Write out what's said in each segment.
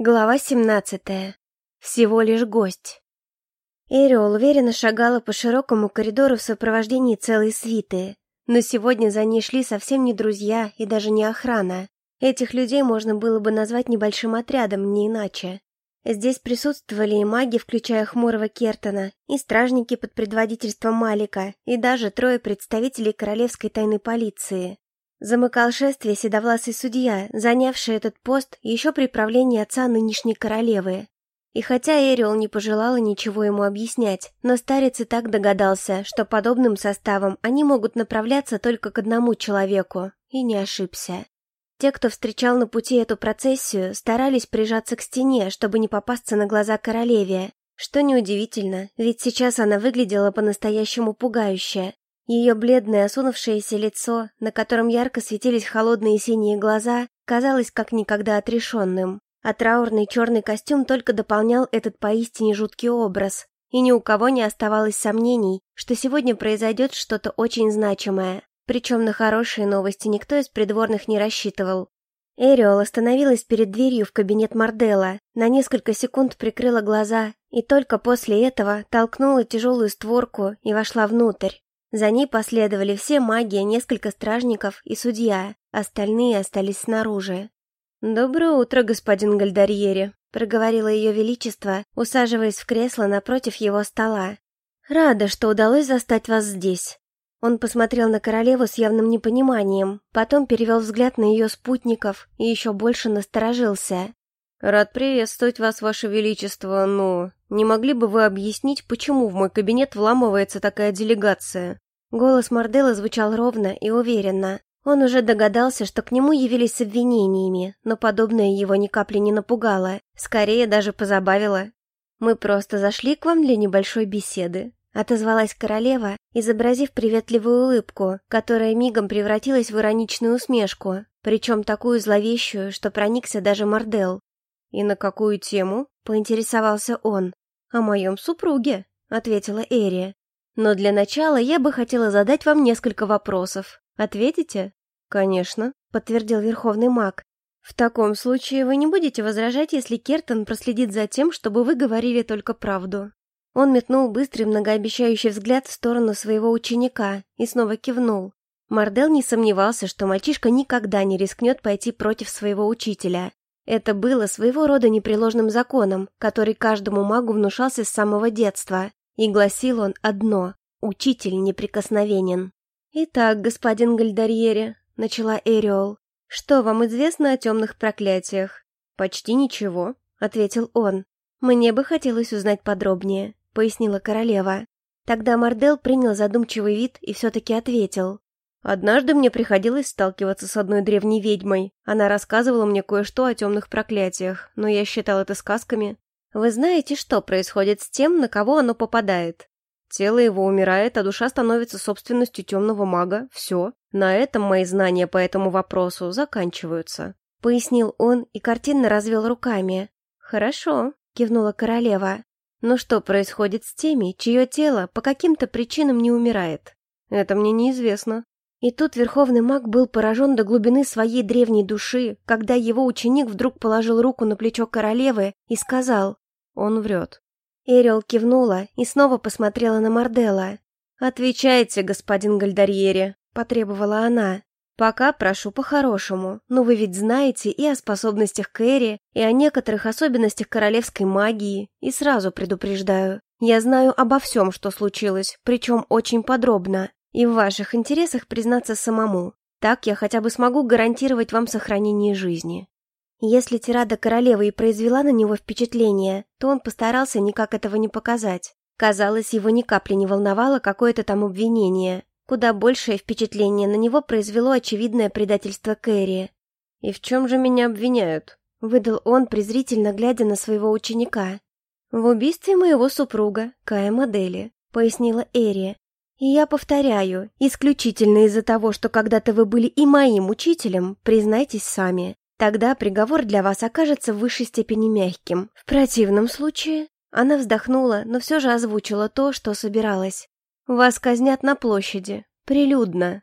Глава 17. Всего лишь гость. Эриол уверенно шагала по широкому коридору в сопровождении целой свиты. Но сегодня за ней шли совсем не друзья и даже не охрана. Этих людей можно было бы назвать небольшим отрядом, не иначе. Здесь присутствовали и маги, включая хмурого Кертона, и стражники под предводительством Малика, и даже трое представителей королевской тайной полиции. Замыкал шествие седовласый судья, занявший этот пост еще при правлении отца нынешней королевы. И хотя Эриол не пожелала ничего ему объяснять, но старец и так догадался, что подобным составом они могут направляться только к одному человеку, и не ошибся. Те, кто встречал на пути эту процессию, старались прижаться к стене, чтобы не попасться на глаза королеве, что неудивительно, ведь сейчас она выглядела по-настоящему пугающе, ее бледное осунувшееся лицо, на котором ярко светились холодные синие глаза, казалось как никогда отрешенным, а траурный черный костюм только дополнял этот поистине жуткий образ, и ни у кого не оставалось сомнений, что сегодня произойдет что-то очень значимое, причем на хорошие новости никто из придворных не рассчитывал. Эриол остановилась перед дверью в кабинет Мардела, на несколько секунд прикрыла глаза и только после этого толкнула тяжелую створку и вошла внутрь. За ней последовали все маги, несколько стражников и судья, остальные остались снаружи. «Доброе утро, господин Гальдарьери», — проговорило ее величество, усаживаясь в кресло напротив его стола. «Рада, что удалось застать вас здесь». Он посмотрел на королеву с явным непониманием, потом перевел взгляд на ее спутников и еще больше насторожился. «Рад приветствовать вас, ваше величество, но не могли бы вы объяснить, почему в мой кабинет вламывается такая делегация?» Голос Мордела звучал ровно и уверенно. Он уже догадался, что к нему явились обвинениями, но подобное его ни капли не напугало, скорее даже позабавило. «Мы просто зашли к вам для небольшой беседы», — отозвалась королева, изобразив приветливую улыбку, которая мигом превратилась в ироничную усмешку, причем такую зловещую, что проникся даже Мордел. «И на какую тему?» — поинтересовался он. «О моем супруге», — ответила Эри. «Но для начала я бы хотела задать вам несколько вопросов. Ответите?» «Конечно», — подтвердил Верховный маг. «В таком случае вы не будете возражать, если Кертон проследит за тем, чтобы вы говорили только правду». Он метнул быстрый многообещающий взгляд в сторону своего ученика и снова кивнул. Мардел не сомневался, что мальчишка никогда не рискнет пойти против своего учителя, это было своего рода непреложным законом, который каждому магу внушался с самого детства, и гласил он одно – учитель неприкосновенен. «Итак, господин Гальдарьери», – начала Эриол, – «что вам известно о темных проклятиях?» «Почти ничего», – ответил он. «Мне бы хотелось узнать подробнее», – пояснила королева. Тогда Мардел принял задумчивый вид и все-таки ответил. Однажды мне приходилось сталкиваться с одной древней ведьмой. Она рассказывала мне кое-что о темных проклятиях, но я считал это сказками. Вы знаете, что происходит с тем, на кого оно попадает? Тело его умирает, а душа становится собственностью темного мага. Все. На этом мои знания по этому вопросу заканчиваются. Пояснил он и картинно развел руками. «Хорошо», — кивнула королева. «Но что происходит с теми, чье тело по каким-то причинам не умирает?» «Это мне неизвестно», и тут верховный маг был поражен до глубины своей древней души, когда его ученик вдруг положил руку на плечо королевы и сказал «Он врет». Эриол кивнула и снова посмотрела на Мардела. «Отвечайте, господин Гальдарьери», — потребовала она. «Пока прошу по-хорошему, но вы ведь знаете и о способностях Кэрри, и о некоторых особенностях королевской магии, и сразу предупреждаю. Я знаю обо всем, что случилось, причем очень подробно. И в ваших интересах признаться самому. Так я хотя бы смогу гарантировать вам сохранение жизни. Если тирада королевы и произвела на него впечатление, то он постарался никак этого не показать. Казалось, его ни капли не волновало какое-то там обвинение. Куда большее впечатление на него произвело очевидное предательство Кэрри. «И в чем же меня обвиняют?» — выдал он, презрительно глядя на своего ученика. «В убийстве моего супруга, Кая Модели», — пояснила Эри. И я повторяю, исключительно из-за того, что когда-то вы были и моим учителем, признайтесь сами. Тогда приговор для вас окажется в высшей степени мягким. В противном случае... Она вздохнула, но все же озвучила то, что собиралась. Вас казнят на площади. Прилюдно.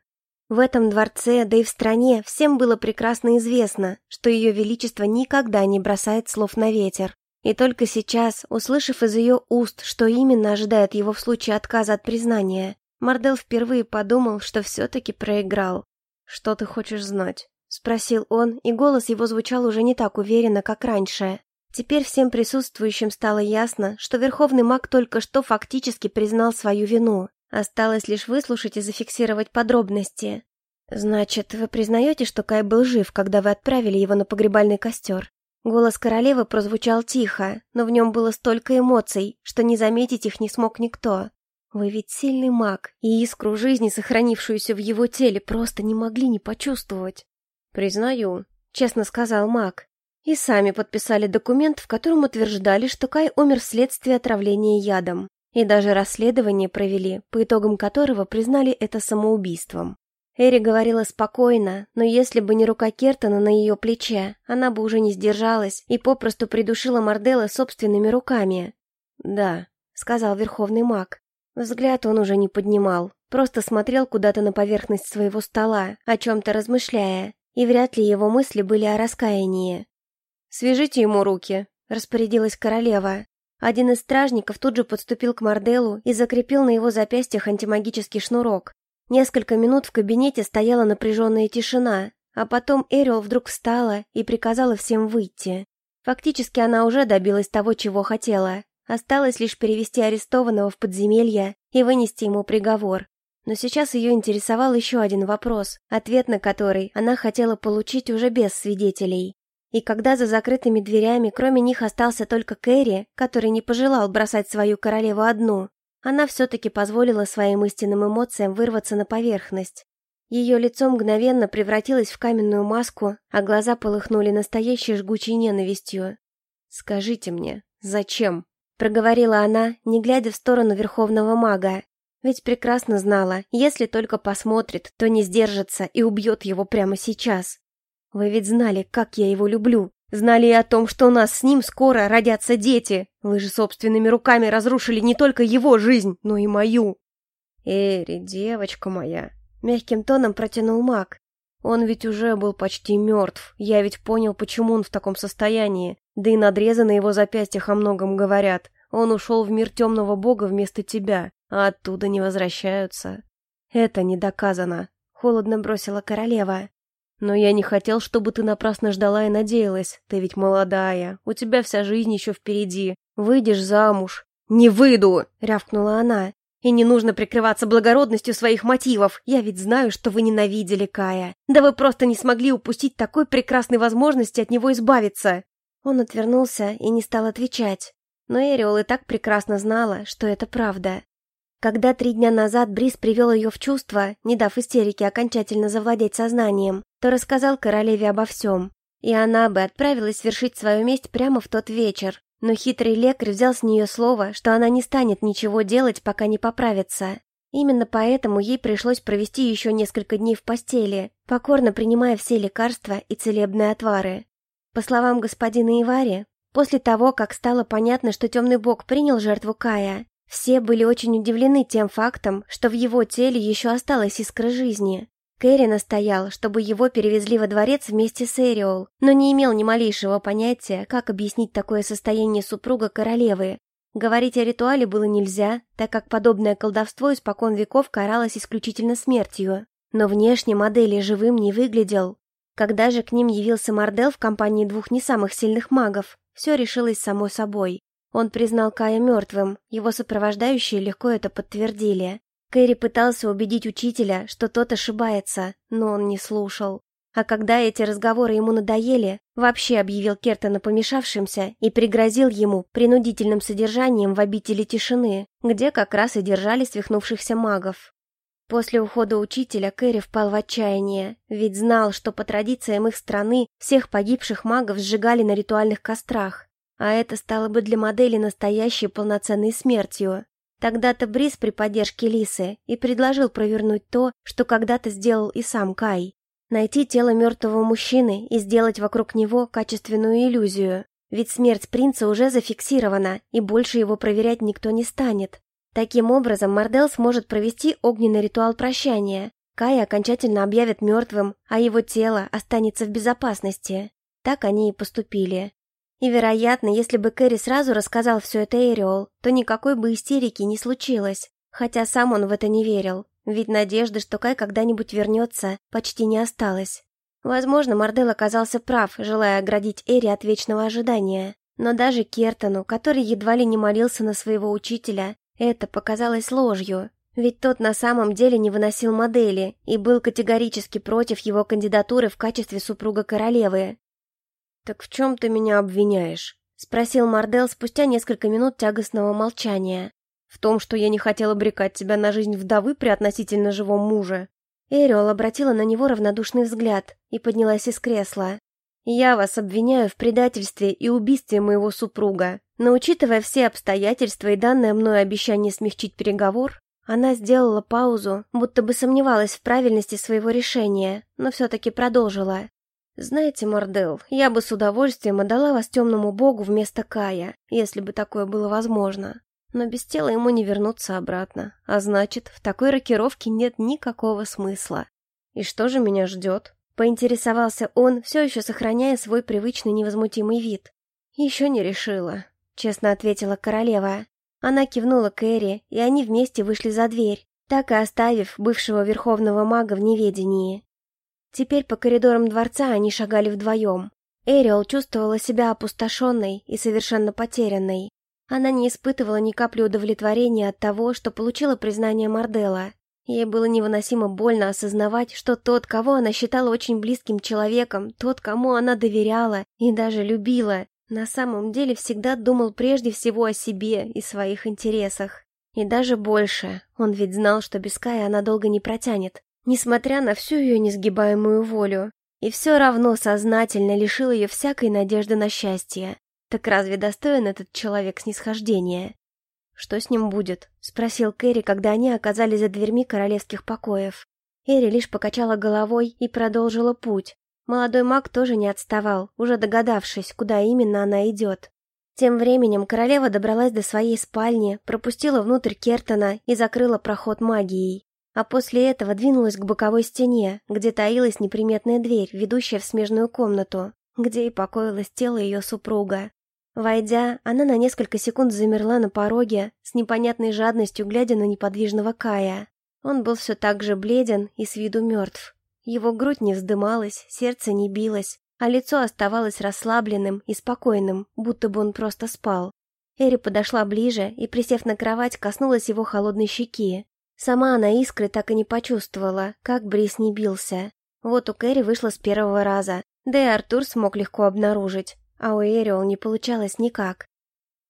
В этом дворце, да и в стране, всем было прекрасно известно, что ее величество никогда не бросает слов на ветер. И только сейчас, услышав из ее уст, что именно ожидает его в случае отказа от признания, Мардел впервые подумал, что все-таки проиграл. «Что ты хочешь знать?» — спросил он, и голос его звучал уже не так уверенно, как раньше. Теперь всем присутствующим стало ясно, что Верховный маг только что фактически признал свою вину. Осталось лишь выслушать и зафиксировать подробности. «Значит, вы признаете, что Кай был жив, когда вы отправили его на погребальный костер?» Голос королевы прозвучал тихо, но в нем было столько эмоций, что не заметить их не смог никто. Вы ведь сильный маг, и искру жизни, сохранившуюся в его теле, просто не могли не почувствовать. «Признаю», — честно сказал маг и сами подписали документ, в котором утверждали, что Кай умер вследствие отравления ядом. И даже расследование провели, по итогам которого признали это самоубийством. Эри говорила спокойно, но если бы не рука Кертона на ее плече, она бы уже не сдержалась и попросту придушила Мардела собственными руками. «Да», — сказал Верховный маг. Взгляд он уже не поднимал, просто смотрел куда-то на поверхность своего стола, о чем-то размышляя, и вряд ли его мысли были о раскаянии. «Свяжите ему руки», — распорядилась королева. Один из стражников тут же подступил к Марделу и закрепил на его запястьях антимагический шнурок. Несколько минут в кабинете стояла напряженная тишина, а потом Эриол вдруг встала и приказала всем выйти. Фактически она уже добилась того, чего хотела. Осталось лишь перевести арестованного в подземелье и вынести ему приговор. Но сейчас ее интересовал еще один вопрос, ответ на который она хотела получить уже без свидетелей. И когда за закрытыми дверями кроме них остался только Кэрри, который не пожелал бросать свою королеву одну, она все-таки позволила своим истинным эмоциям вырваться на поверхность. Ее лицо мгновенно превратилось в каменную маску, а глаза полыхнули настоящей жгучей ненавистью. «Скажите мне, зачем?» — проговорила она, не глядя в сторону верховного мага. Ведь прекрасно знала, если только посмотрит, то не сдержится и убьет его прямо сейчас. Вы ведь знали, как я его люблю. Знали и о том, что у нас с ним скоро родятся дети. Вы же собственными руками разрушили не только его жизнь, но и мою. Эри, девочка моя, мягким тоном протянул маг. Он ведь уже был почти мертв. Я ведь понял, почему он в таком состоянии. Да и надрезы на его запястьях о многом говорят. Он ушел в мир темного бога вместо тебя, а оттуда не возвращаются. Это не доказано. Холодно бросила королева. Но я не хотел, чтобы ты напрасно ждала и надеялась. Ты ведь молодая, у тебя вся жизнь еще впереди. Выйдешь замуж. «Не выйду!» — рявкнула она. «И не нужно прикрываться благородностью своих мотивов. Я ведь знаю, что вы ненавидели Кая. Да вы просто не смогли упустить такой прекрасной возможности от него избавиться!» Он отвернулся и не стал отвечать. Но Эриол и так прекрасно знала, что это правда. Когда три дня назад Брис привел ее в чувство, не дав истерике окончательно завладеть сознанием, то рассказал королеве обо всем. И она бы отправилась вершить свою месть прямо в тот вечер. Но хитрый лекарь взял с нее слово, что она не станет ничего делать, пока не поправится. Именно поэтому ей пришлось провести еще несколько дней в постели, покорно принимая все лекарства и целебные отвары. По словам господина Ивари, после того, как стало понятно, что темный бог принял жертву Кая, все были очень удивлены тем фактом, что в его теле еще осталась искра жизни. Кэрри настоял, чтобы его перевезли во дворец вместе с Эриол, но не имел ни малейшего понятия, как объяснить такое состояние супруга королевы. Говорить о ритуале было нельзя, так как подобное колдовство испокон веков каралось исключительно смертью. Но внешне модели живым не выглядел. Когда же к ним явился Мардел в компании двух не самых сильных магов, все решилось само собой. Он признал Кая мертвым, его сопровождающие легко это подтвердили. Кэрри пытался убедить учителя, что тот ошибается, но он не слушал. А когда эти разговоры ему надоели, вообще объявил Кертона помешавшимся и пригрозил ему принудительным содержанием в обители тишины, где как раз и держали свихнувшихся магов. После ухода учителя Кэрри впал в отчаяние, ведь знал, что по традициям их страны всех погибших магов сжигали на ритуальных кострах. А это стало бы для модели настоящей полноценной смертью. Тогда-то Брис при поддержке Лисы и предложил провернуть то, что когда-то сделал и сам Кай. Найти тело мертвого мужчины и сделать вокруг него качественную иллюзию. Ведь смерть принца уже зафиксирована, и больше его проверять никто не станет. Таким образом, Мардел сможет провести огненный ритуал прощания, Кая окончательно объявят мертвым, а его тело останется в безопасности. Так они и поступили. И, вероятно, если бы Кэрри сразу рассказал все это Эриол, то никакой бы истерики не случилось, хотя сам он в это не верил, ведь надежды, что Кай когда-нибудь вернется, почти не осталось. Возможно, Мардел оказался прав, желая оградить Эри от вечного ожидания. Но даже Кертону, который едва ли не молился на своего учителя, это показалось ложью, ведь тот на самом деле не выносил модели и был категорически против его кандидатуры в качестве супруга королевы. «Так в чем ты меня обвиняешь?» — спросил Мардел спустя несколько минут тягостного молчания. «В том, что я не хотел обрекать тебя на жизнь вдовы при относительно живом муже». Эриол обратила на него равнодушный взгляд и поднялась из кресла. «Я вас обвиняю в предательстве и убийстве моего супруга, но учитывая все обстоятельства и данное мною обещание смягчить переговор, она сделала паузу, будто бы сомневалась в правильности своего решения, но все-таки продолжила. «Знаете, Мордел, я бы с удовольствием отдала вас темному богу вместо Кая, если бы такое было возможно. Но без тела ему не вернуться обратно, а значит, в такой рокировке нет никакого смысла. И что же меня ждет?» Поинтересовался он, все еще сохраняя свой привычный невозмутимый вид. «Еще не решила», — честно ответила королева. Она кивнула Кэрри, и они вместе вышли за дверь, так и оставив бывшего верховного мага в неведении. Теперь по коридорам дворца они шагали вдвоем. Эриол чувствовала себя опустошенной и совершенно потерянной. Она не испытывала ни капли удовлетворения от того, что получила признание Мардела. Ей было невыносимо больно осознавать, что тот, кого она считала очень близким человеком, тот, кому она доверяла и даже любила, на самом деле всегда думал прежде всего о себе и своих интересах. И даже больше, он ведь знал, что без Кая она долго не протянет, несмотря на всю ее несгибаемую волю. И все равно сознательно лишил ее всякой надежды на счастье. Так разве достоин этот человек снисхождения? «Что с ним будет?» — спросил Кэрри, когда они оказались за дверьми королевских покоев. Эри лишь покачала головой и продолжила путь, Молодой маг тоже не отставал, уже догадавшись, куда именно она идет. Тем временем королева добралась до своей спальни, пропустила внутрь Кертона и закрыла проход магией. А после этого двинулась к боковой стене, где таилась неприметная дверь, ведущая в смежную комнату, где и покоилось тело ее супруга. Войдя, она на несколько секунд замерла на пороге, с непонятной жадностью глядя на неподвижного Кая. Он был все так же бледен и с виду мертв. Его грудь не вздымалась, сердце не билось, а лицо оставалось расслабленным и спокойным, будто бы он просто спал. Эри подошла ближе и, присев на кровать, коснулась его холодной щеки. Сама она искры так и не почувствовала, как Брис не бился. Вот у Кэрри вышло с первого раза, да и Артур смог легко обнаружить, а у Эриол не получалось никак.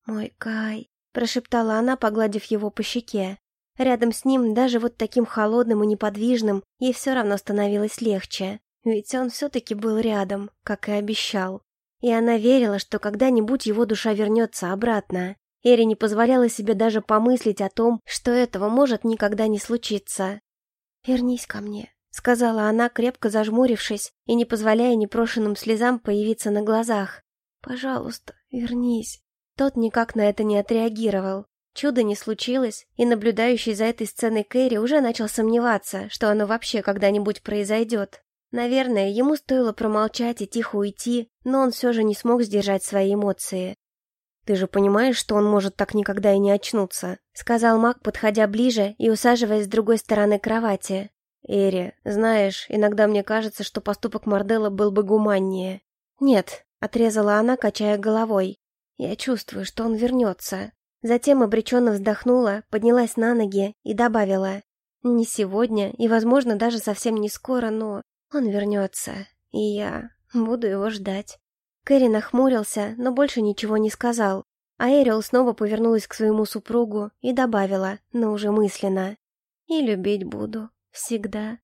«Мой Кай», — прошептала она, погладив его по щеке. Рядом с ним, даже вот таким холодным и неподвижным, ей все равно становилось легче. Ведь он все-таки был рядом, как и обещал. И она верила, что когда-нибудь его душа вернется обратно. Эри не позволяла себе даже помыслить о том, что этого может никогда не случиться. «Вернись ко мне», — сказала она, крепко зажмурившись и не позволяя непрошенным слезам появиться на глазах. «Пожалуйста, вернись». Тот никак на это не отреагировал. Чудо не случилось, и наблюдающий за этой сценой Кэрри уже начал сомневаться, что оно вообще когда-нибудь произойдет. Наверное, ему стоило промолчать и тихо уйти, но он все же не смог сдержать свои эмоции. «Ты же понимаешь, что он может так никогда и не очнуться», — сказал Мак, подходя ближе и усаживаясь с другой стороны кровати. «Эри, знаешь, иногда мне кажется, что поступок Мордела был бы гуманнее». «Нет», — отрезала она, качая головой. «Я чувствую, что он вернется. Затем обреченно вздохнула, поднялась на ноги и добавила. «Не сегодня, и, возможно, даже совсем не скоро, но он вернется, и я буду его ждать». Кэрри нахмурился, но больше ничего не сказал, а Эрил снова повернулась к своему супругу и добавила, но уже мысленно. «И любить буду. Всегда».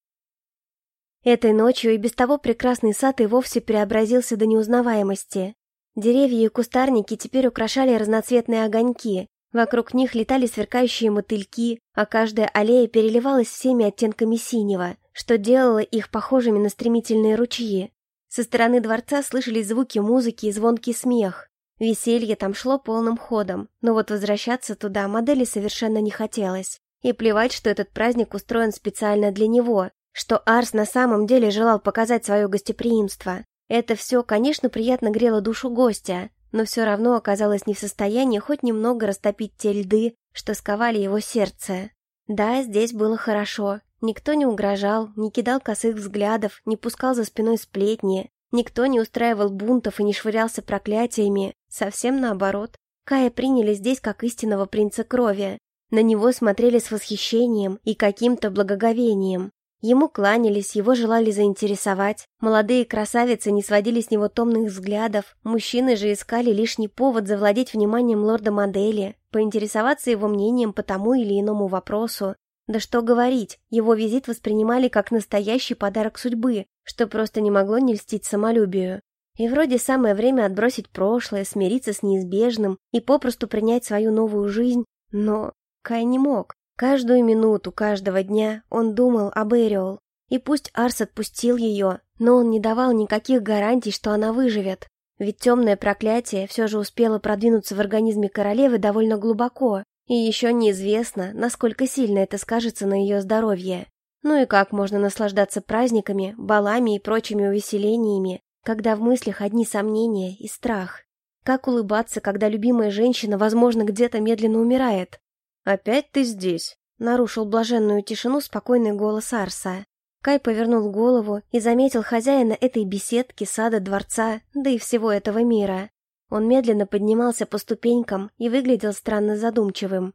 Этой ночью и без того прекрасный сад и вовсе преобразился до неузнаваемости. Деревья и кустарники теперь украшали разноцветные огоньки. Вокруг них летали сверкающие мотыльки, а каждая аллея переливалась всеми оттенками синего, что делало их похожими на стремительные ручьи. Со стороны дворца слышались звуки музыки и звонкий смех. Веселье там шло полным ходом, но вот возвращаться туда модели совершенно не хотелось. И плевать, что этот праздник устроен специально для него, что Арс на самом деле желал показать свое гостеприимство. Это все, конечно, приятно грело душу гостя, но все равно оказалось не в состоянии хоть немного растопить те льды, что сковали его сердце. Да, здесь было хорошо. Никто не угрожал, не кидал косых взглядов, не пускал за спиной сплетни. Никто не устраивал бунтов и не швырялся проклятиями. Совсем наоборот. Кая приняли здесь как истинного принца крови. На него смотрели с восхищением и каким-то благоговением. Ему кланялись, его желали заинтересовать. Молодые красавицы не сводили с него томных взглядов. Мужчины же искали лишний повод завладеть вниманием лорда-модели, поинтересоваться его мнением по тому или иному вопросу. Да что говорить, его визит воспринимали как настоящий подарок судьбы, что просто не могло не льстить самолюбию. И вроде самое время отбросить прошлое, смириться с неизбежным и попросту принять свою новую жизнь, но Кай не мог. Каждую минуту каждого дня он думал об Эриол. И пусть Арс отпустил ее, но он не давал никаких гарантий, что она выживет. Ведь темное проклятие все же успело продвинуться в организме королевы довольно глубоко, и еще неизвестно, насколько сильно это скажется на ее здоровье. Ну и как можно наслаждаться праздниками, балами и прочими увеселениями, когда в мыслях одни сомнения и страх? Как улыбаться, когда любимая женщина, возможно, где-то медленно умирает? «Опять ты здесь?» — нарушил блаженную тишину спокойный голос Арса. Кай повернул голову и заметил хозяина этой беседки, сада, дворца, да и всего этого мира. Он медленно поднимался по ступенькам и выглядел странно задумчивым.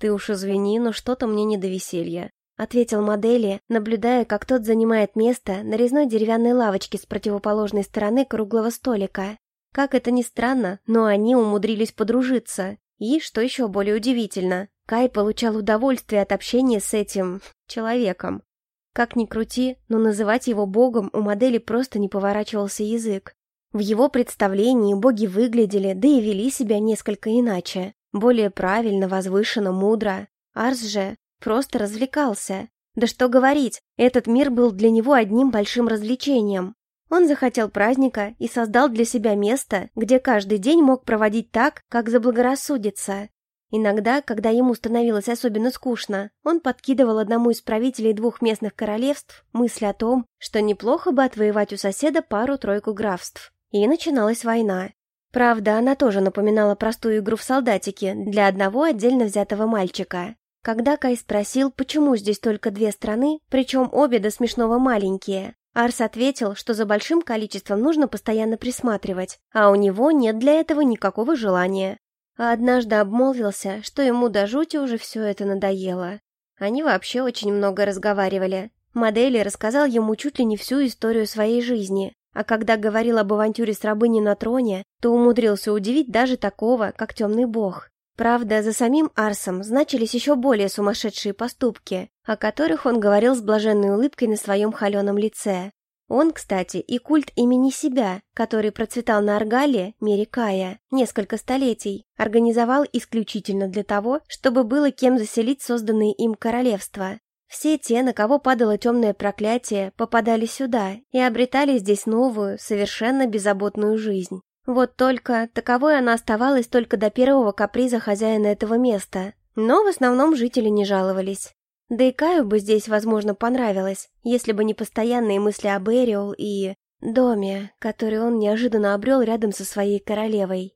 «Ты уж извини, но что-то мне не до веселья», — ответил модели, наблюдая, как тот занимает место на резной деревянной лавочке с противоположной стороны круглого столика. Как это ни странно, но они умудрились подружиться. И, что еще более удивительно, Кай получал удовольствие от общения с этим... человеком. Как ни крути, но называть его богом у модели просто не поворачивался язык. В его представлении боги выглядели, да и вели себя несколько иначе. Более правильно, возвышенно, мудро. Арс же просто развлекался. Да что говорить, этот мир был для него одним большим развлечением. Он захотел праздника и создал для себя место, где каждый день мог проводить так, как заблагорассудится. Иногда, когда ему становилось особенно скучно, он подкидывал одному из правителей двух местных королевств мысль о том, что неплохо бы отвоевать у соседа пару-тройку графств. И начиналась война. Правда, она тоже напоминала простую игру в солдатики для одного отдельно взятого мальчика. Когда Кай спросил, почему здесь только две страны, причем обе до смешного маленькие, Арс ответил, что за большим количеством нужно постоянно присматривать, а у него нет для этого никакого желания а однажды обмолвился, что ему до жути уже все это надоело. Они вообще очень много разговаривали. Модели рассказал ему чуть ли не всю историю своей жизни, а когда говорил об авантюре с рабыней на троне, то умудрился удивить даже такого, как темный бог. Правда, за самим Арсом значились еще более сумасшедшие поступки, о которых он говорил с блаженной улыбкой на своем холеном лице. Он, кстати, и культ имени себя, который процветал на Аргале, мире несколько столетий, организовал исключительно для того, чтобы было кем заселить созданные им королевства. Все те, на кого падало темное проклятие, попадали сюда и обретали здесь новую, совершенно беззаботную жизнь. Вот только таковой она оставалась только до первого каприза хозяина этого места. Но в основном жители не жаловались. Да и Каю бы здесь, возможно, понравилось, если бы не постоянные мысли об Эриол и... доме, который он неожиданно обрел рядом со своей королевой.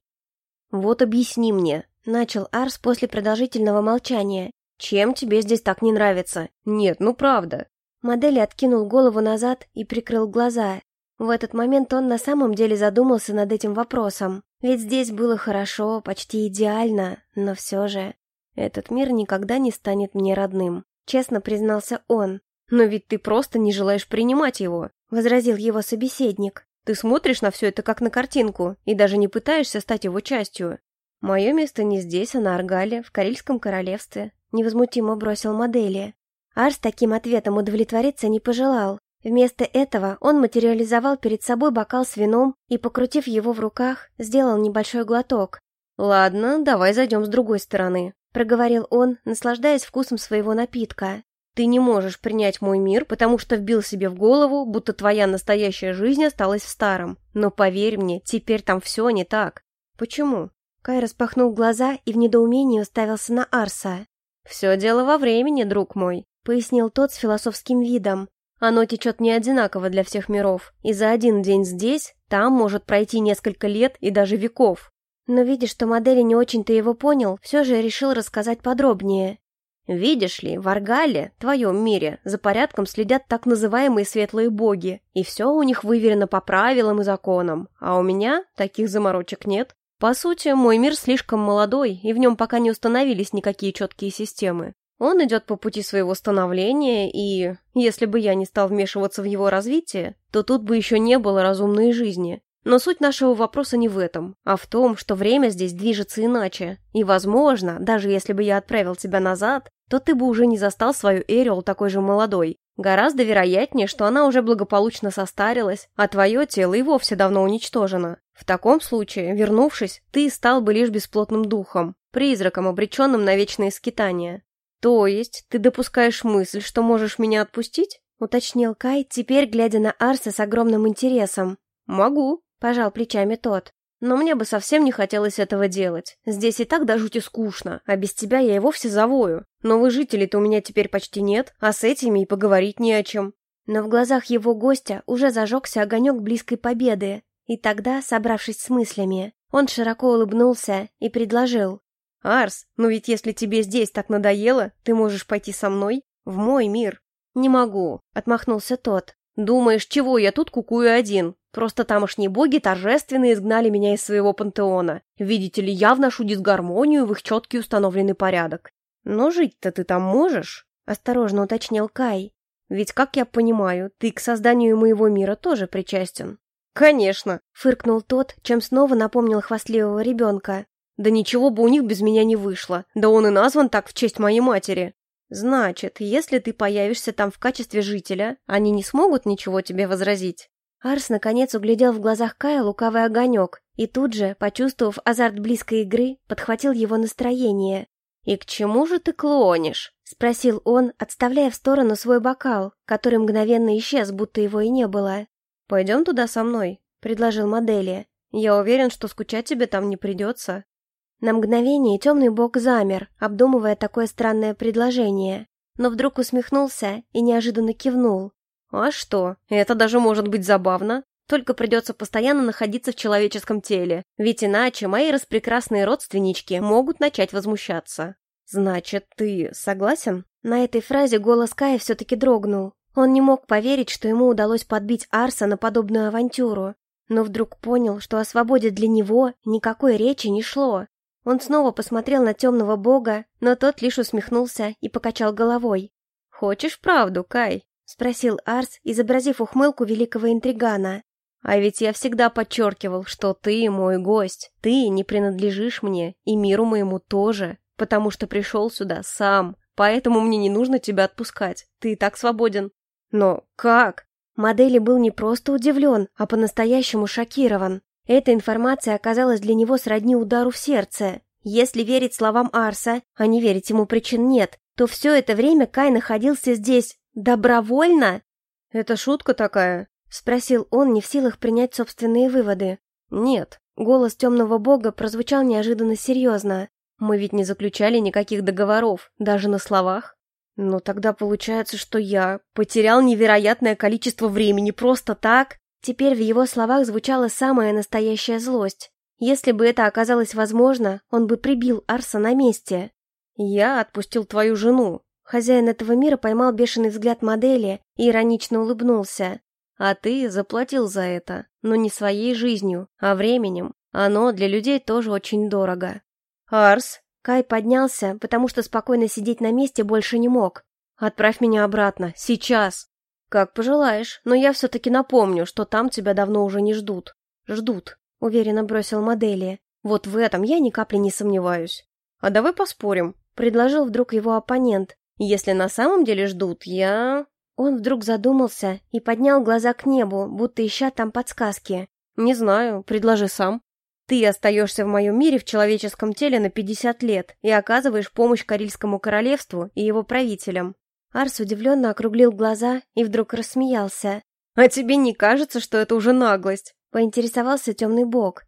«Вот объясни мне», — начал Арс после продолжительного молчания. «Чем тебе здесь так не нравится? Нет, ну правда». Модель откинул голову назад и прикрыл глаза. В этот момент он на самом деле задумался над этим вопросом. Ведь здесь было хорошо, почти идеально, но все же... Этот мир никогда не станет мне родным. Честно признался он. «Но ведь ты просто не желаешь принимать его», — возразил его собеседник. «Ты смотришь на все это как на картинку и даже не пытаешься стать его частью. Мое место не здесь, а на Аргале, в Карельском королевстве», — невозмутимо бросил модели. Арс таким ответом удовлетвориться не пожелал. Вместо этого он материализовал перед собой бокал с вином и, покрутив его в руках, сделал небольшой глоток. «Ладно, давай зайдем с другой стороны», проговорил он, наслаждаясь вкусом своего напитка. «Ты не можешь принять мой мир, потому что вбил себе в голову, будто твоя настоящая жизнь осталась в старом. Но поверь мне, теперь там все не так». «Почему?» Кай распахнул глаза и в недоумении уставился на Арса. «Все дело во времени, друг мой», — пояснил тот с философским видом. Оно течет не одинаково для всех миров, и за один день здесь, там может пройти несколько лет и даже веков. Но видя, что модели не очень-то его понял, все же решил рассказать подробнее. Видишь ли, в Аргале, твоем мире, за порядком следят так называемые светлые боги, и все у них выверено по правилам и законам, а у меня таких заморочек нет. По сути, мой мир слишком молодой, и в нем пока не установились никакие четкие системы. Он идет по пути своего становления, и если бы я не стал вмешиваться в его развитие, то тут бы еще не было разумной жизни. Но суть нашего вопроса не в этом, а в том, что время здесь движется иначе. И, возможно, даже если бы я отправил тебя назад, то ты бы уже не застал свою Эриол такой же молодой. Гораздо вероятнее, что она уже благополучно состарилась, а твое тело и вовсе давно уничтожено. В таком случае, вернувшись, ты стал бы лишь бесплотным духом, призраком, обреченным на вечные скитания. То есть, ты допускаешь мысль, что можешь меня отпустить? Уточнил Кай, теперь глядя на Арса с огромным интересом. Могу, Пожал плечами тот. Но мне бы совсем не хотелось этого делать. Здесь и так до жути скучно, а без тебя я и вовсе завою. Новых жителей-то у меня теперь почти нет, а с этими и поговорить не о чем. Но в глазах его гостя уже зажегся огонек близкой победы. И тогда, собравшись с мыслями, он широко улыбнулся и предложил. «Арс, ну ведь если тебе здесь так надоело, ты можешь пойти со мной в мой мир». «Не могу», — отмахнулся тот. «Думаешь, чего я тут кукую один? Просто тамошние боги торжественно изгнали меня из своего пантеона. Видите ли, я вношу дисгармонию в их четкий установленный порядок. Но жить-то ты там можешь?» — осторожно уточнил Кай. «Ведь, как я понимаю, ты к созданию моего мира тоже причастен». «Конечно!» — фыркнул тот, чем снова напомнил хвастливого ребенка. «Да ничего бы у них без меня не вышло. Да он и назван так в честь моей матери». Значит, если ты появишься там в качестве жителя, они не смогут ничего тебе возразить. Арс наконец углядел в глазах Кая лукавый огонек и тут же, почувствовав азарт близкой игры, подхватил его настроение. «И к чему же ты клонишь?» — спросил он, отставляя в сторону свой бокал, который мгновенно исчез, будто его и не было. «Пойдем туда со мной», — предложил модели. «Я уверен, что скучать тебе там не придется». На мгновение темный бог замер, обдумывая такое странное предложение, но вдруг усмехнулся и неожиданно кивнул. «А что? Это даже может быть забавно. Только придется постоянно находиться в человеческом теле, ведь иначе мои распрекрасные родственнички могут начать возмущаться». «Значит, ты согласен?» На этой фразе голос Кая все-таки дрогнул. Он не мог поверить, что ему удалось подбить Арса на подобную авантюру, но вдруг понял, что о свободе для него никакой речи не шло. Он снова посмотрел на темного бога, но тот лишь усмехнулся и покачал головой. «Хочешь правду, Кай?» — спросил Арс, изобразив ухмылку великого интригана. «А ведь я всегда подчеркивал, что ты мой гость, ты не принадлежишь мне, и миру моему тоже, потому что пришел сюда сам, поэтому мне не нужно тебя отпускать, ты и так свободен». «Но как?» Модели был не просто удивлен, а по-настоящему шокирован. Эта информация оказалась для него сродни удару в сердце. Если верить словам Арса, а не верить ему причин нет, то все это время Кай находился здесь добровольно? «Это шутка такая?» — спросил он, не в силах принять собственные выводы. «Нет». Голос темного бога прозвучал неожиданно серьезно. «Мы ведь не заключали никаких договоров, даже на словах. Но тогда получается, что я потерял невероятное количество времени просто так?» Теперь в его словах звучала самая настоящая злость. Если бы это оказалось возможно, он бы прибил Арса на месте. «Я отпустил твою жену». Хозяин этого мира поймал бешеный взгляд модели и иронично улыбнулся. «А ты заплатил за это, но не своей жизнью, а временем. Оно для людей тоже очень дорого». «Арс!» Кай поднялся, потому что спокойно сидеть на месте больше не мог. «Отправь меня обратно, сейчас!» «Как пожелаешь, но я все-таки напомню, что там тебя давно уже не ждут». «Ждут», — уверенно бросил модели. «Вот в этом я ни капли не сомневаюсь». «А давай поспорим», — предложил вдруг его оппонент. «Если на самом деле ждут, я...» Он вдруг задумался и поднял глаза к небу, будто ища там подсказки. «Не знаю, предложи сам». Ты остаешься в моем мире в человеческом теле на 50 лет и оказываешь помощь Карельскому королевству и его правителям. Арс удивленно округлил глаза и вдруг рассмеялся. «А тебе не кажется, что это уже наглость?» — поинтересовался темный бог.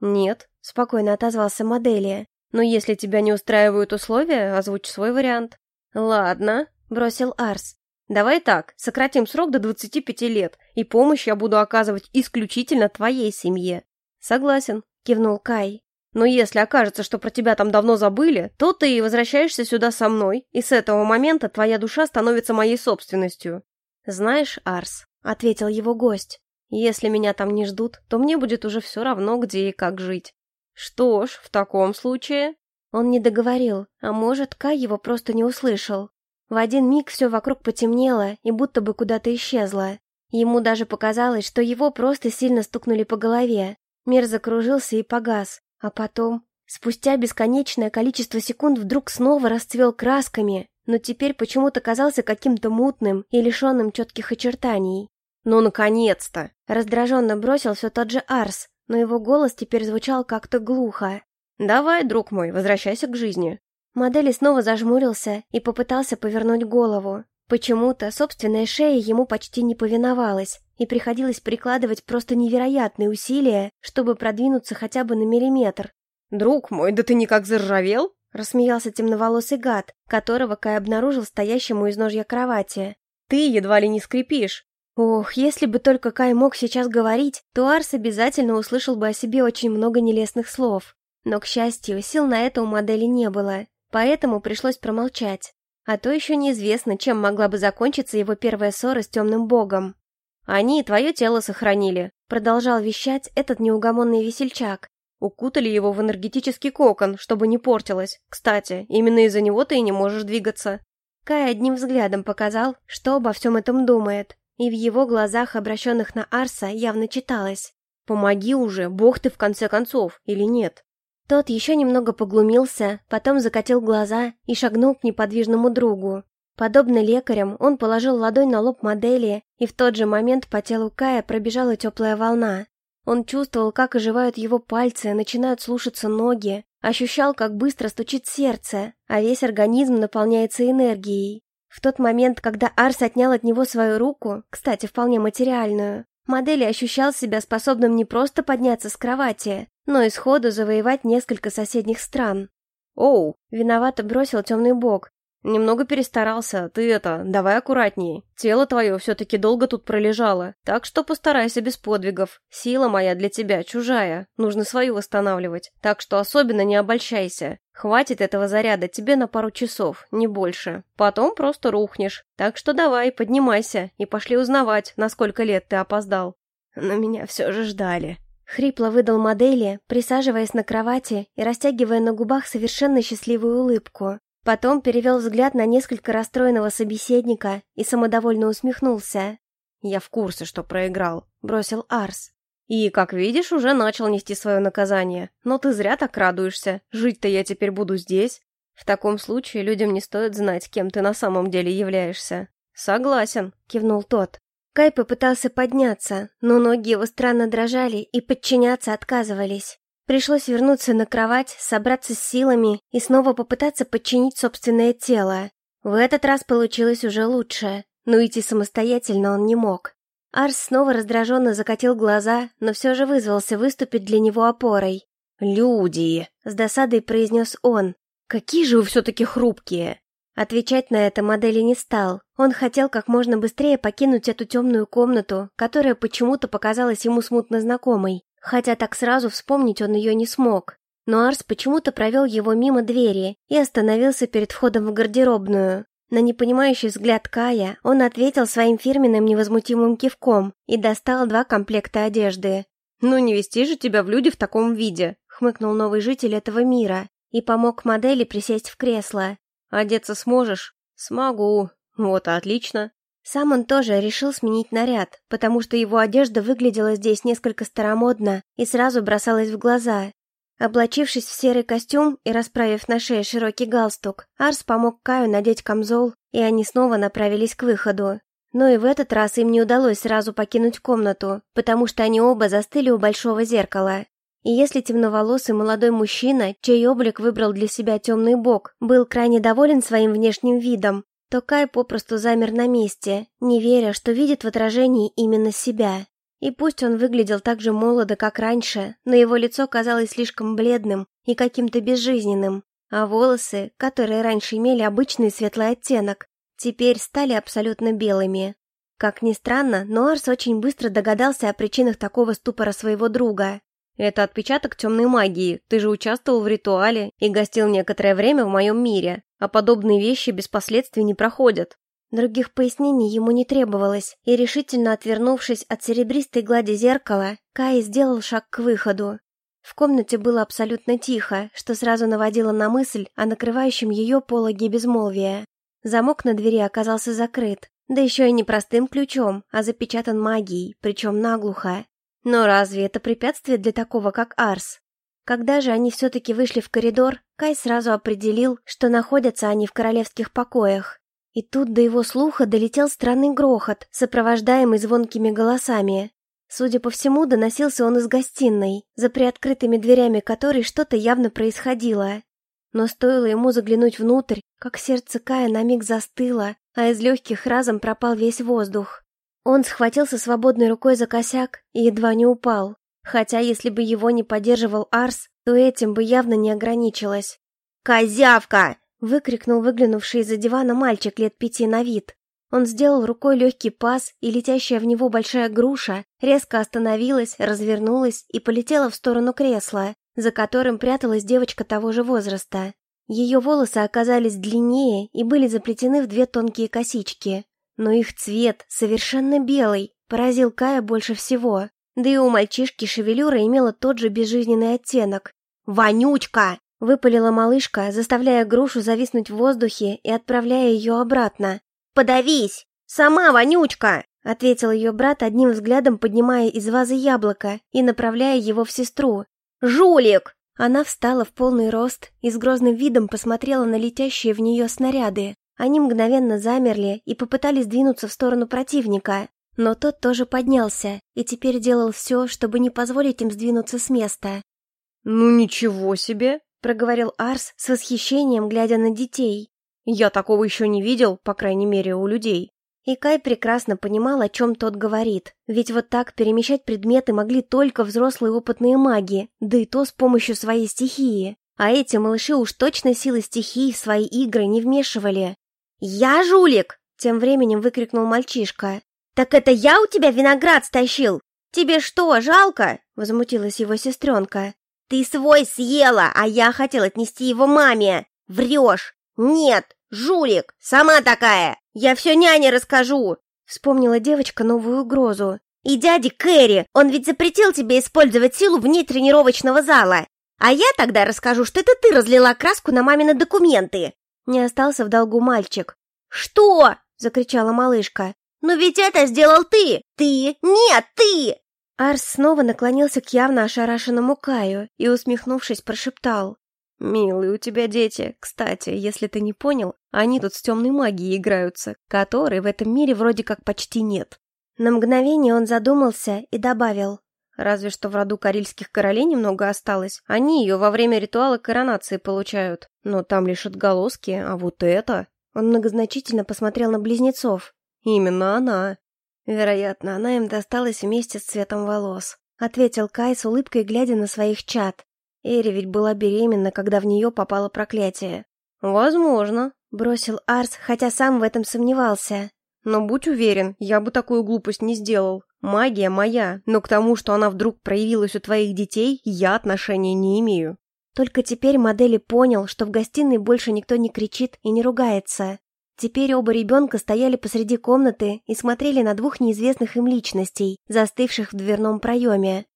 «Нет», — спокойно отозвался Моделия. «Но если тебя не устраивают условия, озвучь свой вариант». «Ладно», — бросил Арс. Давай так, сократим срок до 25 лет, и помощь я буду оказывать исключительно твоей семье. Согласен, кивнул Кай. Но если окажется, что про тебя там давно забыли, то ты возвращаешься сюда со мной, и с этого момента твоя душа становится моей собственностью. Знаешь, Арс, ответил его гость, если меня там не ждут, то мне будет уже все равно, где и как жить. Что ж, в таком случае... Он не договорил, а может, Кай его просто не услышал. В один миг все вокруг потемнело и будто бы куда-то исчезло. Ему даже показалось, что его просто сильно стукнули по голове. Мир закружился и погас, а потом, спустя бесконечное количество секунд, вдруг снова расцвел красками, но теперь почему-то казался каким-то мутным и лишенным четких очертаний. «Ну, наконец-то!» Раздраженно бросил все тот же Арс, но его голос теперь звучал как-то глухо. «Давай, друг мой, возвращайся к жизни». Модели снова зажмурился и попытался повернуть голову. Почему-то собственная шея ему почти не повиновалась, и приходилось прикладывать просто невероятные усилия, чтобы продвинуться хотя бы на миллиметр. «Друг мой, да ты никак заржавел?» Рассмеялся темноволосый гад, которого Кай обнаружил стоящему из ножья кровати. «Ты едва ли не скрипишь». Ох, если бы только Кай мог сейчас говорить, то Арс обязательно услышал бы о себе очень много нелестных слов. Но, к счастью, сил на это у модели не было, поэтому пришлось промолчать. А то еще неизвестно, чем могла бы закончиться его первая ссора с темным богом. «Они твое тело сохранили», — продолжал вещать этот неугомонный весельчак. Укутали его в энергетический кокон, чтобы не портилось. Кстати, именно из-за него ты и не можешь двигаться. Кай одним взглядом показал, что обо всем этом думает, и в его глазах, обращенных на Арса, явно читалось. «Помоги уже, бог ты в конце концов, или нет?» Тот еще немного поглумился, потом закатил глаза и шагнул к неподвижному другу. Подобно лекарям, он положил ладонь на лоб модели, и в тот же момент по телу Кая пробежала теплая волна. Он чувствовал, как оживают его пальцы, начинают слушаться ноги, ощущал, как быстро стучит сердце, а весь организм наполняется энергией. В тот момент, когда Арс отнял от него свою руку, кстати, вполне материальную, модель ощущал себя способным не просто подняться с кровати, но и сходу завоевать несколько соседних стран. «Оу!» — виновато бросил темный бог, «Немного перестарался. Ты это, давай аккуратнее. Тело твое все-таки долго тут пролежало. Так что постарайся без подвигов. Сила моя для тебя чужая. Нужно свою восстанавливать. Так что особенно не обольщайся. Хватит этого заряда тебе на пару часов, не больше. Потом просто рухнешь. Так что давай, поднимайся и пошли узнавать, на сколько лет ты опоздал». Но меня все же ждали. Хрипло выдал модели, присаживаясь на кровати и растягивая на губах совершенно счастливую улыбку. Потом перевел взгляд на несколько расстроенного собеседника и самодовольно усмехнулся. «Я в курсе, что проиграл», — бросил Арс. «И, как видишь, уже начал нести свое наказание. Но ты зря так радуешься. Жить-то я теперь буду здесь. В таком случае людям не стоит знать, кем ты на самом деле являешься». «Согласен», — кивнул тот. Кай попытался подняться, но ноги его странно дрожали и подчиняться отказывались. Пришлось вернуться на кровать, собраться с силами и снова попытаться подчинить собственное тело. В этот раз получилось уже лучше, но идти самостоятельно он не мог. Арс снова раздраженно закатил глаза, но все же вызвался выступить для него опорой. «Люди!» — с досадой произнес он. «Какие же вы все-таки хрупкие!» Отвечать на это модели не стал. Он хотел как можно быстрее покинуть эту темную комнату, которая почему-то показалась ему смутно знакомой хотя так сразу вспомнить он ее не смог. Но Арс почему-то провел его мимо двери и остановился перед входом в гардеробную. На непонимающий взгляд Кая он ответил своим фирменным невозмутимым кивком и достал два комплекта одежды. «Ну не вести же тебя в люди в таком виде», — хмыкнул новый житель этого мира и помог модели присесть в кресло. «Одеться сможешь?» «Смогу. Вот, отлично. Сам он тоже решил сменить наряд, потому что его одежда выглядела здесь несколько старомодно и сразу бросалась в глаза. Облачившись в серый костюм и расправив на шее широкий галстук, Арс помог Каю надеть камзол, и они снова направились к выходу. Но и в этот раз им не удалось сразу покинуть комнату, потому что они оба застыли у большого зеркала. И если темноволосый молодой мужчина, чей облик выбрал для себя темный бок, был крайне доволен своим внешним видом, то Кай попросту замер на месте, не веря, что видит в отражении именно себя. И пусть он выглядел так же молодо, как раньше, но его лицо казалось слишком бледным и каким-то безжизненным, а волосы, которые раньше имели обычный светлый оттенок, теперь стали абсолютно белыми. Как ни странно, но Арс очень быстро догадался о причинах такого ступора своего друга. «Это отпечаток темной магии. Ты же участвовал в ритуале и гостил некоторое время в моем мире, а подобные вещи без последствий не проходят». Других пояснений ему не требовалось, и решительно отвернувшись от серебристой глади зеркала, Кай сделал шаг к выходу. В комнате было абсолютно тихо, что сразу наводило на мысль о накрывающем ее пологе безмолвия. Замок на двери оказался закрыт, да еще и не простым ключом, а запечатан магией, причем наглухо. Но разве это препятствие для такого, как Арс? Когда же они все-таки вышли в коридор, Кай сразу определил, что находятся они в королевских покоях. И тут до его слуха долетел странный грохот, сопровождаемый звонкими голосами. Судя по всему, доносился он из гостиной, за приоткрытыми дверями которой что-то явно происходило. Но стоило ему заглянуть внутрь, как сердце Кая на миг застыло, а из легких разом пропал весь воздух. Он схватился свободной рукой за косяк и едва не упал. Хотя если бы его не поддерживал Арс, то этим бы явно не ограничилось. «Козявка!» Выкрикнул выглянувший из-за дивана мальчик лет пяти на вид. Он сделал рукой легкий пас, и летящая в него большая груша резко остановилась, развернулась и полетела в сторону кресла, за которым пряталась девочка того же возраста. Ее волосы оказались длиннее и были заплетены в две тонкие косички. Но их цвет, совершенно белый, поразил Кая больше всего. Да и у мальчишки шевелюра имела тот же безжизненный оттенок. «Вонючка!» Выпалила малышка, заставляя грушу зависнуть в воздухе и отправляя ее обратно. «Подавись! Сама вонючка!» Ответил ее брат одним взглядом, поднимая из вазы яблоко и направляя его в сестру. «Жулик!» Она встала в полный рост и с грозным видом посмотрела на летящие в нее снаряды. Они мгновенно замерли и попытались двинуться в сторону противника. Но тот тоже поднялся и теперь делал все, чтобы не позволить им сдвинуться с места. «Ну ничего себе!» проговорил Арс с восхищением, глядя на детей. «Я такого еще не видел, по крайней мере, у людей». И Кай прекрасно понимал, о чем тот говорит. Ведь вот так перемещать предметы могли только взрослые опытные маги, да и то с помощью своей стихии. А эти малыши уж точно силы стихии в свои игры не вмешивали. «Я жулик!» — тем временем выкрикнул мальчишка. «Так это я у тебя виноград стащил? Тебе что, жалко?» — возмутилась его сестренка. Ты свой съела, а я хотел отнести его маме. Врешь. Нет, жулик, сама такая. Я все няне расскажу. Вспомнила девочка новую угрозу. И дяде Кэрри, он ведь запретил тебе использовать силу вне тренировочного зала. А я тогда расскажу, что это ты разлила краску на мамины документы. Не остался в долгу мальчик. Что? закричала малышка. Но ведь это сделал ты. Ты? Нет, ты. Арс снова наклонился к явно ошарашенному Каю и, усмехнувшись, прошептал. «Милые у тебя дети. Кстати, если ты не понял, они тут с темной магией играются, которой в этом мире вроде как почти нет». На мгновение он задумался и добавил. «Разве что в роду карельских королей немного осталось. Они ее во время ритуала коронации получают. Но там лишь отголоски, а вот это...» Он многозначительно посмотрел на близнецов. «Именно она. Вероятно, она им досталась вместе с цветом волос, ответил Кай с улыбкой, глядя на своих чад. Эри ведь была беременна, когда в нее попало проклятие. Возможно, бросил Арс, хотя сам в этом сомневался. Но будь уверен, я бы такую глупость не сделал. Магия моя, но к тому, что она вдруг проявилась у твоих детей, я отношения не имею. Только теперь модели понял, что в гостиной больше никто не кричит и не ругается. Теперь оба ребенка стояли посреди комнаты и смотрели на двух неизвестных им личностей, застывших в дверном проеме.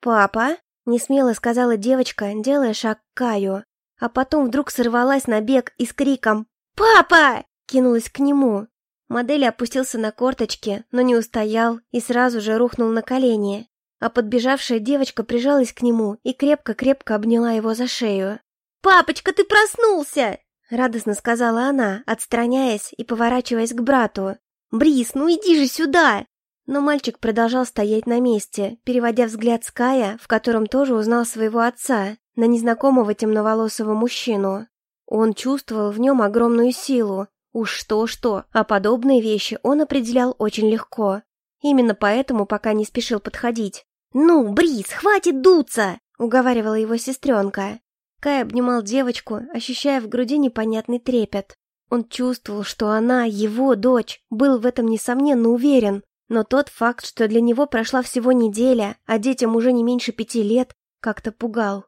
«Папа?» — несмело сказала девочка, делая шаг к Каю. А потом вдруг сорвалась на бег и с криком «Папа!» кинулась к нему. Модель опустился на корточки, но не устоял и сразу же рухнул на колени. А подбежавшая девочка прижалась к нему и крепко-крепко обняла его за шею. «Папочка, ты проснулся!» Радостно сказала она, отстраняясь и поворачиваясь к брату. «Брис, ну иди же сюда!» Но мальчик продолжал стоять на месте, переводя взгляд с Кая, в котором тоже узнал своего отца, на незнакомого темноволосого мужчину. Он чувствовал в нем огромную силу. Уж что-что, а подобные вещи он определял очень легко. Именно поэтому пока не спешил подходить. «Ну, Брис, хватит дуться!» — уговаривала его сестренка. Кай обнимал девочку, ощущая в груди непонятный трепет. Он чувствовал, что она, его дочь, был в этом несомненно уверен. Но тот факт, что для него прошла всего неделя, а детям уже не меньше пяти лет, как-то пугал.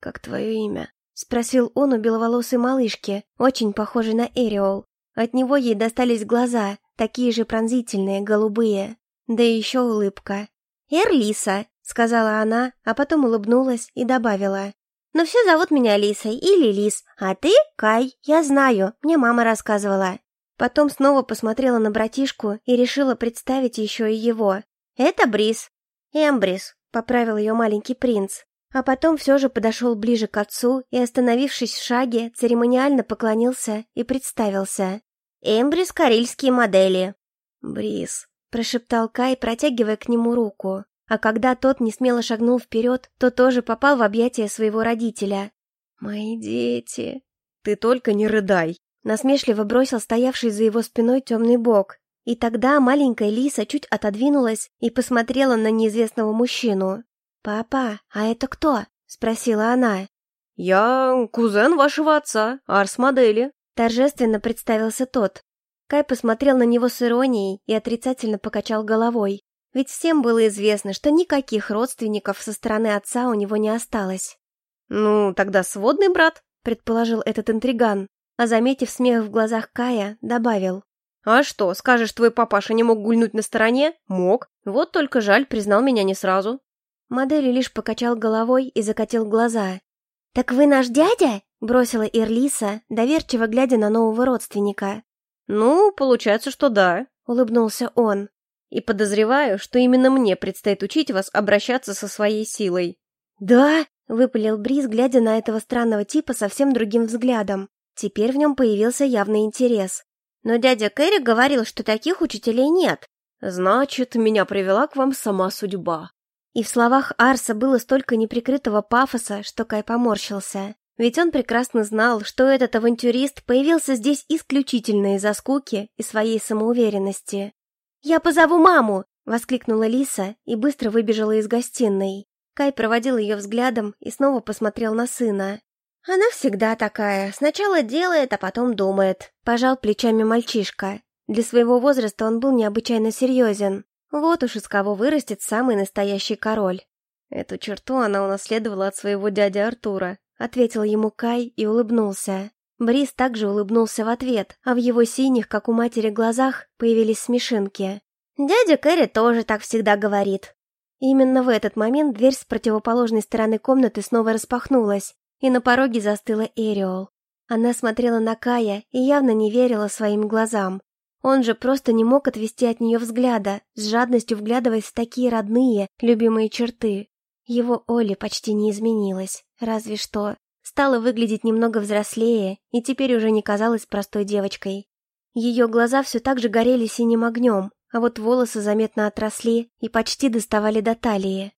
«Как твое имя?» — спросил он у беловолосой малышки, очень похожей на Эриол. От него ей достались глаза, такие же пронзительные, голубые. Да еще улыбка. «Эрлиса», — сказала она, а потом улыбнулась и добавила. «Но все зовут меня Лисой или Лис, а ты — Кай, я знаю, мне мама рассказывала». Потом снова посмотрела на братишку и решила представить еще и его. «Это Брис». «Эмбрис», — поправил ее маленький принц. А потом все же подошел ближе к отцу и, остановившись в шаге, церемониально поклонился и представился. «Эмбрис карельские модели». «Брис», — прошептал Кай, протягивая к нему руку. А когда тот несмело шагнул вперед, то тоже попал в объятия своего родителя. «Мои дети...» «Ты только не рыдай!» Насмешливо бросил стоявший за его спиной темный бок. И тогда маленькая Лиса чуть отодвинулась и посмотрела на неизвестного мужчину. «Папа, а это кто?» — спросила она. «Я кузен вашего отца, Арс-модели», — торжественно представился тот. Кай посмотрел на него с иронией и отрицательно покачал головой. Ведь всем было известно, что никаких родственников со стороны отца у него не осталось. «Ну, тогда сводный брат», — предположил этот интриган, а, заметив смех в глазах Кая, добавил. «А что, скажешь, твой папаша не мог гульнуть на стороне? Мог. Вот только жаль, признал меня не сразу». Модель лишь покачал головой и закатил глаза. «Так вы наш дядя?» — бросила Ирлиса, доверчиво глядя на нового родственника. «Ну, получается, что да», — улыбнулся он. И подозреваю, что именно мне предстоит учить вас обращаться со своей силой». «Да?» — выпалил Бриз, глядя на этого странного типа совсем другим взглядом. Теперь в нем появился явный интерес. «Но дядя Кэрри говорил, что таких учителей нет». «Значит, меня привела к вам сама судьба». И в словах Арса было столько неприкрытого пафоса, что Кай поморщился. Ведь он прекрасно знал, что этот авантюрист появился здесь исключительно из-за скуки и своей самоуверенности. «Я позову маму!» — воскликнула Лиса и быстро выбежала из гостиной. Кай проводил ее взглядом и снова посмотрел на сына. «Она всегда такая. Сначала делает, а потом думает», — пожал плечами мальчишка. Для своего возраста он был необычайно серьезен. Вот уж из кого вырастет самый настоящий король. «Эту черту она унаследовала от своего дяди Артура», — ответил ему Кай и улыбнулся. Брис также улыбнулся в ответ, а в его синих, как у матери, глазах появились смешинки. «Дядя Кэрри тоже так всегда говорит». именно в этот момент дверь с противоположной стороны комнаты снова распахнулась, и на пороге застыла Эриол. Она смотрела на Кая и явно не верила своим глазам. Он же просто не мог отвести от нее взгляда, с жадностью вглядываясь в такие родные, любимые черты. Его Оли почти не изменилась, разве что стала выглядеть немного взрослее и теперь уже не казалась простой девочкой. Ее глаза все так же горели синим огнем, а вот волосы заметно отросли и почти доставали до талии.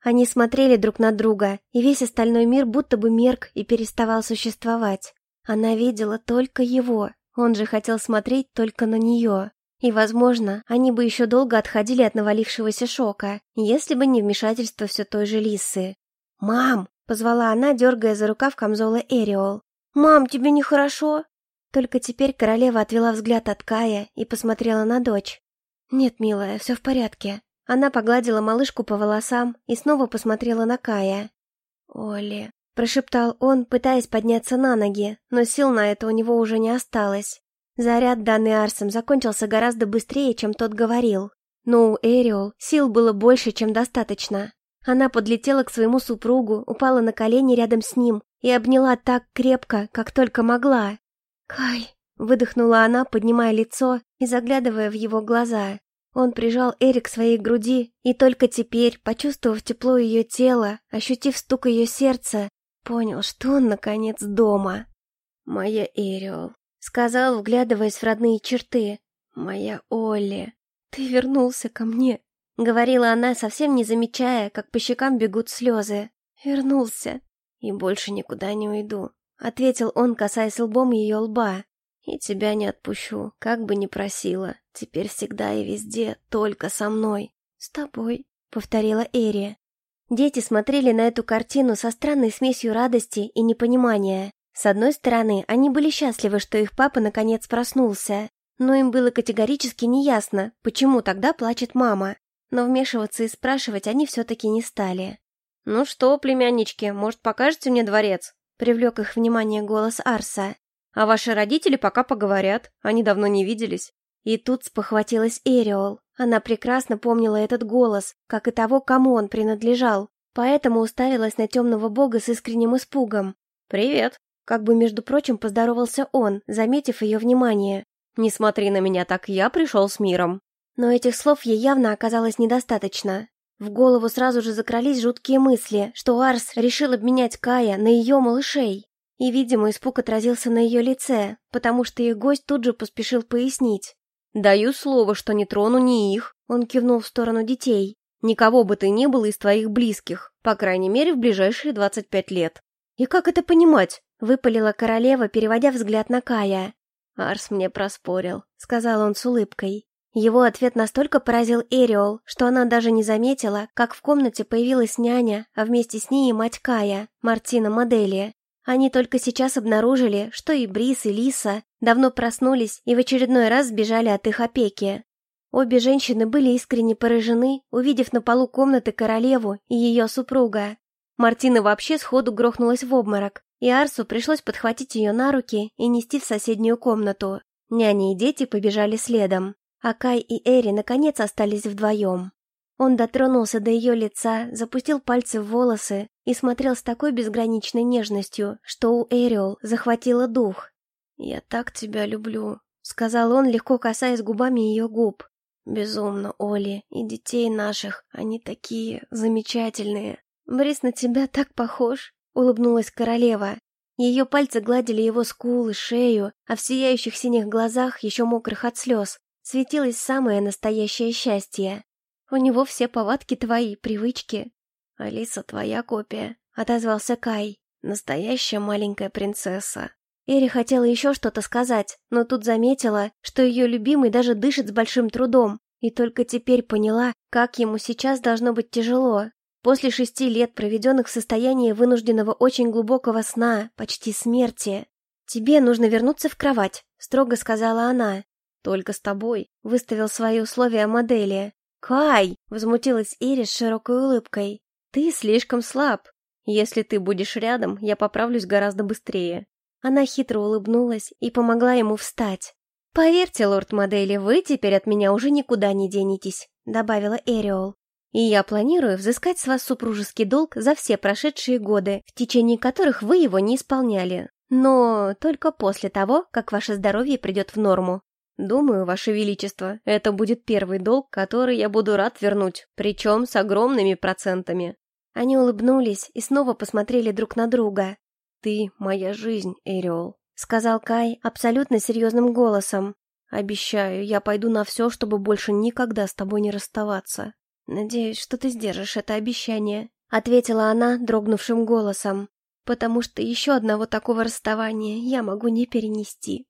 Они смотрели друг на друга, и весь остальной мир будто бы мерк и переставал существовать. Она видела только его, он же хотел смотреть только на нее. И, возможно, они бы еще долго отходили от навалившегося шока, если бы не вмешательство все той же Лисы. «Мам!» Позвала она, дергая за рукав камзола Эриол. «Мам, тебе нехорошо?» Только теперь королева отвела взгляд от Кая и посмотрела на дочь. «Нет, милая, все в порядке». Она погладила малышку по волосам и снова посмотрела на Кая. «Оли», — прошептал он, пытаясь подняться на ноги, но сил на это у него уже не осталось. Заряд, данный Арсом, закончился гораздо быстрее, чем тот говорил. Но у Эриол сил было больше, чем достаточно. Она подлетела к своему супругу, упала на колени рядом с ним и обняла так крепко, как только могла. «Кай!» — выдохнула она, поднимая лицо и заглядывая в его глаза. Он прижал Эрик к своей груди, и только теперь, почувствовав тепло ее тела, ощутив стук ее сердца, понял, что он, наконец, дома. «Моя Эриол», — сказал, вглядываясь в родные черты. «Моя Олли, ты вернулся ко мне, Говорила она, совсем не замечая, как по щекам бегут слезы. Вернулся. И больше никуда не уйду. Ответил он, касаясь лбом ее лба. И тебя не отпущу, как бы ни просила. Теперь всегда и везде, только со мной. С тобой, повторила Эри. Дети смотрели на эту картину со странной смесью радости и непонимания. С одной стороны, они были счастливы, что их папа наконец проснулся, но им было категорически неясно, почему тогда плачет мама. Но вмешиваться и спрашивать они все-таки не стали. «Ну что, племяннички, может, покажете мне дворец?» Привлек их внимание голос Арса. «А ваши родители пока поговорят, они давно не виделись». И тут спохватилась Эриол. Она прекрасно помнила этот голос, как и того, кому он принадлежал, поэтому уставилась на темного бога с искренним испугом. «Привет!» Как бы, между прочим, поздоровался он, заметив ее внимание. «Не смотри на меня так, я пришел с миром». Но этих слов ей явно оказалось недостаточно. В голову сразу же закрались жуткие мысли, что Арс решил обменять Кая на ее малышей. И, видимо, испуг отразился на ее лице, потому что их гость тут же поспешил пояснить. «Даю слово, что не трону ни их», — он кивнул в сторону детей. «Никого бы ты ни было из твоих близких, по крайней мере, в ближайшие двадцать пять лет». «И как это понимать?» Выпалила королева, переводя взгляд на Кая. «Арс мне проспорил», — сказал он с улыбкой. Его ответ настолько поразил Эриол, что она даже не заметила, как в комнате появилась няня, а вместе с ней и мать Кая, Мартина Модели. Они только сейчас обнаружили, что и Брис, и Лиса давно проснулись и в очередной раз сбежали от их опеки. Обе женщины были искренне поражены, увидев на полу комнаты королеву и ее супруга. Мартина вообще сходу грохнулась в обморок, и Арсу пришлось подхватить ее на руки и нести в соседнюю комнату. Няня и дети побежали следом, а Кай и Эри наконец остались вдвоем. Он дотронулся до ее лица, запустил пальцы в волосы и смотрел с такой безграничной нежностью, что у Эриол захватило дух. «Я так тебя люблю», — сказал он, легко касаясь губами ее губ. «Безумно, Оли, и детей наших, они такие замечательные. Брис на тебя так похож», улыбнулась королева. Ее пальцы гладили его скулы, шею, а в сияющих синих глазах, еще мокрых от слез, светилось самое настоящее счастье. У него все повадки твои, привычки. Алиса твоя копия, отозвался Кай. Настоящая маленькая принцесса. Эри хотела еще что-то сказать, но тут заметила, что ее любимый даже дышит с большим трудом, и только теперь поняла, как ему сейчас должно быть тяжело. После шести лет, проведенных в состоянии вынужденного очень глубокого сна, почти смерти, тебе нужно вернуться в кровать, строго сказала она. Только с тобой, выставил свои условия модели. Кай, возмутилась Ирис с широкой улыбкой. Ты слишком слаб. Если ты будешь рядом, я поправлюсь гораздо быстрее. Она хитро улыбнулась и помогла ему встать. «Поверьте, лорд модели, вы теперь от меня уже никуда не денетесь», — добавила Эриол. И я планирую взыскать с вас супружеский долг за все прошедшие годы, в течение которых вы его не исполняли. Но только после того, как ваше здоровье придет в норму. Думаю, ваше величество, это будет первый долг, который я буду рад вернуть, причем с огромными процентами. Они улыбнулись и снова посмотрели друг на друга. «Ты моя жизнь, Эриол», — сказал Кай абсолютно серьезным голосом. «Обещаю, я пойду на все, чтобы больше никогда с тобой не расставаться». «Надеюсь, что ты сдержишь это обещание», — ответила она дрогнувшим голосом, «потому что еще одного такого расставания я могу не перенести».